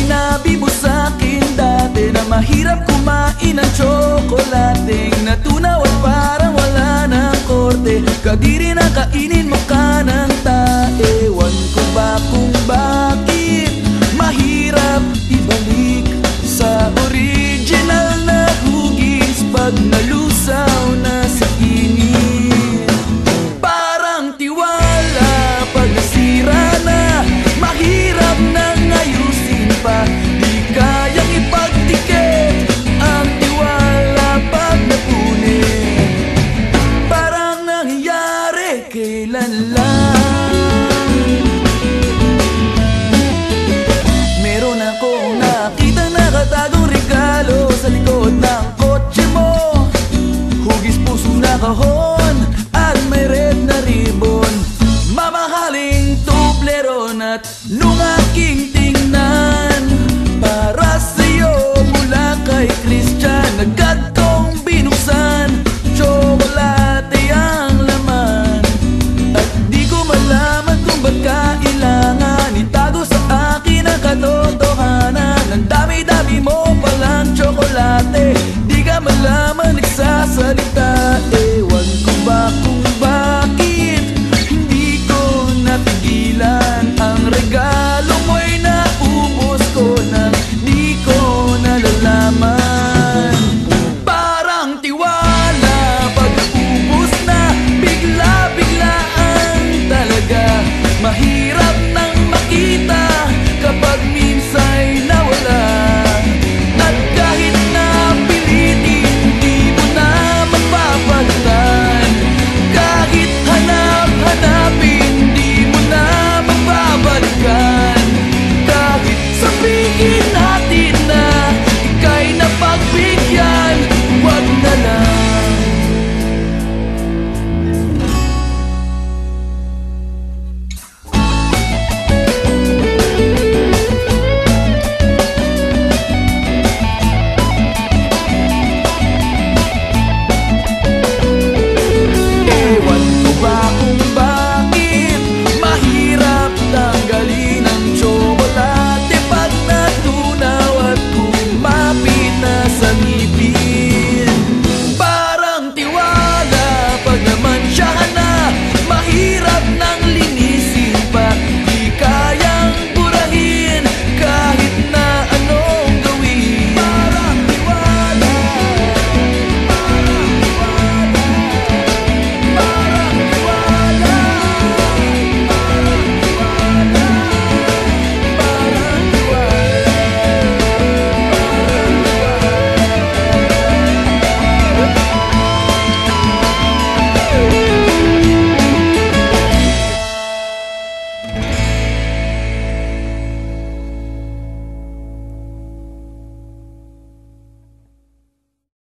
Sinabi mo sa'kin dati na mahirap kumain ng tsokolating Natunaw at parang wala ng korte. Kadiri na kainin mo ka ng tae. Ko ba kung bakit mahirap ibalik Sa original na hugis pag nalusaw 好好。the